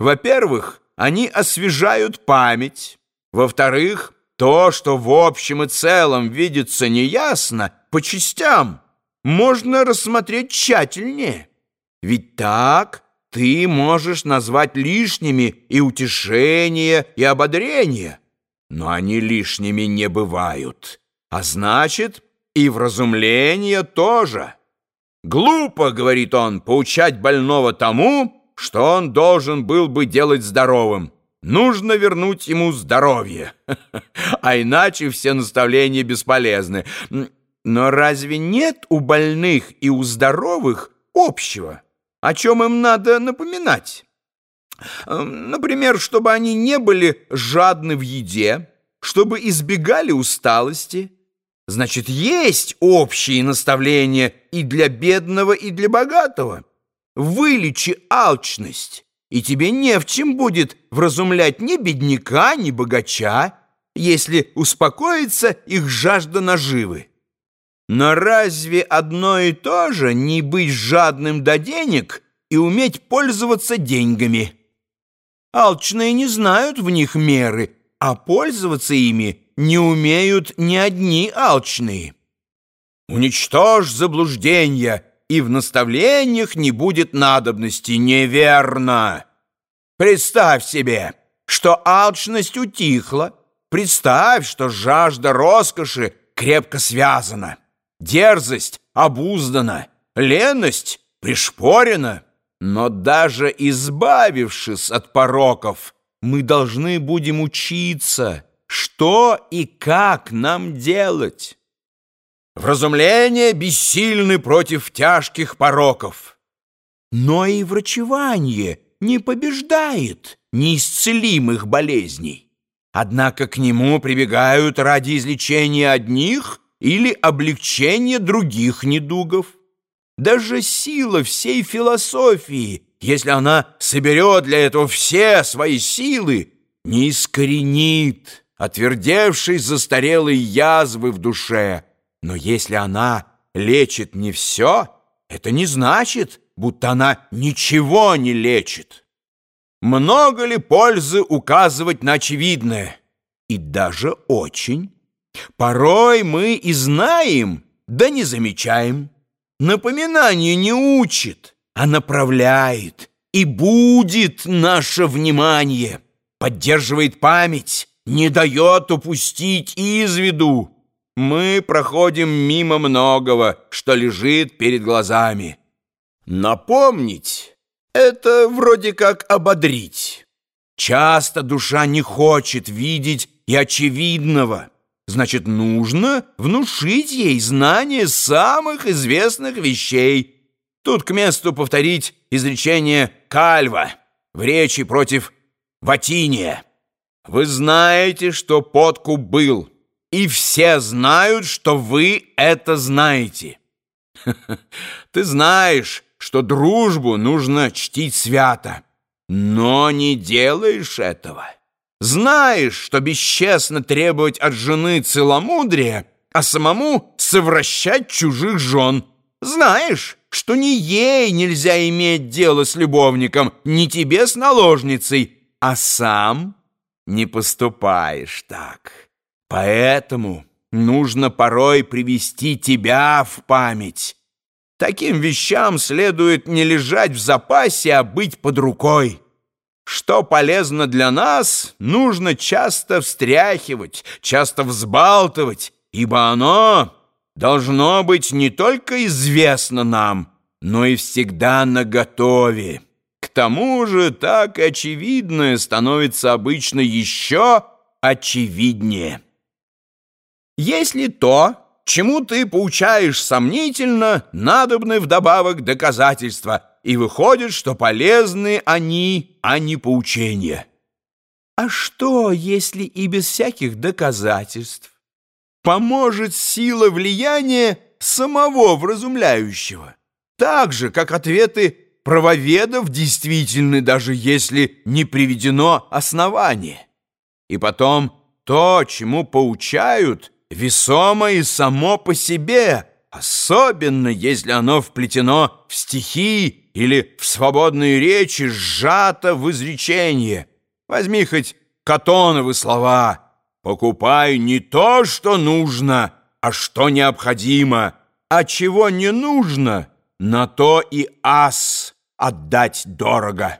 Во-первых, они освежают память. Во-вторых, то, что в общем и целом видится неясно, по частям, можно рассмотреть тщательнее. Ведь так ты можешь назвать лишними и утешение, и ободрение. Но они лишними не бывают. А значит, и вразумление тоже. Глупо, говорит он, поучать больного тому, что он должен был бы делать здоровым. Нужно вернуть ему здоровье. А иначе все наставления бесполезны. Но разве нет у больных и у здоровых общего? О чем им надо напоминать? Например, чтобы они не были жадны в еде, чтобы избегали усталости. Значит, есть общие наставления и для бедного, и для богатого. Вылечи алчность, и тебе не в чем будет вразумлять ни бедняка, ни богача, если успокоится их жажда наживы. Но разве одно и то же не быть жадным до денег и уметь пользоваться деньгами? Алчные не знают в них меры, а пользоваться ими не умеют ни одни алчные. Уничтожь заблуждения, и в наставлениях не будет надобности. Неверно. Представь себе, что алчность утихла. Представь, что жажда роскоши крепко связана. Дерзость обуздана, леность пришпорена. Но даже избавившись от пороков, мы должны будем учиться, что и как нам делать. Вразумление бессильны против тяжких пороков. Но и врачевание не побеждает неисцелимых болезней. Однако к нему прибегают ради излечения одних или облегчения других недугов. Даже сила всей философии, если она соберет для этого все свои силы, не искоренит отвердевшей застарелой язвы в душе. Но если она лечит не все, это не значит, будто она ничего не лечит. Много ли пользы указывать на очевидное? И даже очень. Порой мы и знаем, да не замечаем. Напоминание не учит, а направляет и будет наше внимание, поддерживает память, не дает упустить из виду. Мы проходим мимо многого, что лежит перед глазами. Напомнить — это вроде как ободрить. Часто душа не хочет видеть и очевидного. Значит, нужно внушить ей знание самых известных вещей. Тут к месту повторить изречение Кальва в речи против Ватиния. Вы знаете, что подкуп был, и все знают, что вы это знаете. Ты знаешь, что дружбу нужно чтить свято, но не делаешь этого. Знаешь, что бесчестно требовать от жены целомудрия, а самому совращать чужих жен. Знаешь, что ни ей нельзя иметь дело с любовником, ни тебе с наложницей, а сам не поступаешь так. Поэтому нужно порой привести тебя в память. Таким вещам следует не лежать в запасе, а быть под рукой. Что полезно для нас, нужно часто встряхивать, часто взбалтывать, ибо оно должно быть не только известно нам, но и всегда наготове. К тому же так очевидное становится обычно еще очевиднее. Если то, чему ты поучаешь сомнительно, надобны вдобавок доказательства — и выходит, что полезны они, а не поучения. А что, если и без всяких доказательств? Поможет сила влияния самого вразумляющего, так же, как ответы правоведов действительны, даже если не приведено основание. И потом то, чему поучают, весомо и само по себе – особенно если оно вплетено в стихи или в свободные речи, сжато в изречение. Возьми хоть Катоновы слова «Покупай не то, что нужно, а что необходимо, а чего не нужно, на то и ас отдать дорого».